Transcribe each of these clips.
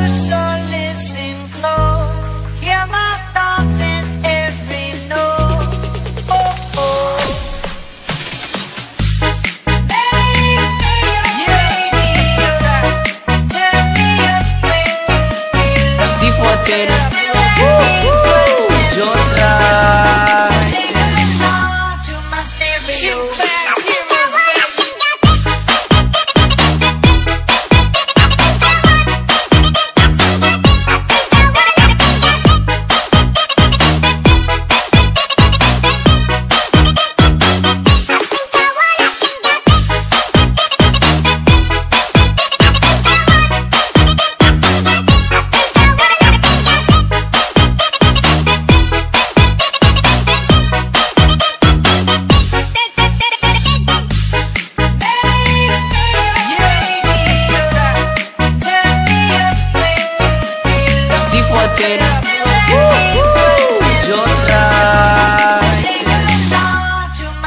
The sun.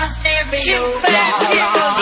Steve Genre Sing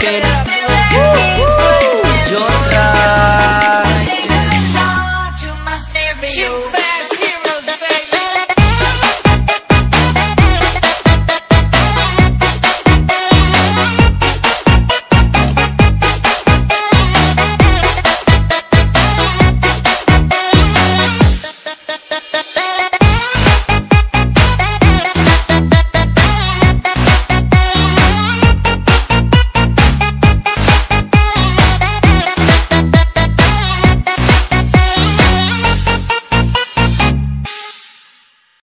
get up.